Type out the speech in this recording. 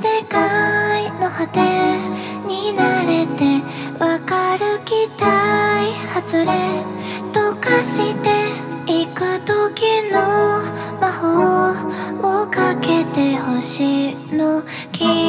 世界の果てに慣れてわかる期待外れとかしていく時の魔法をかけて星の。木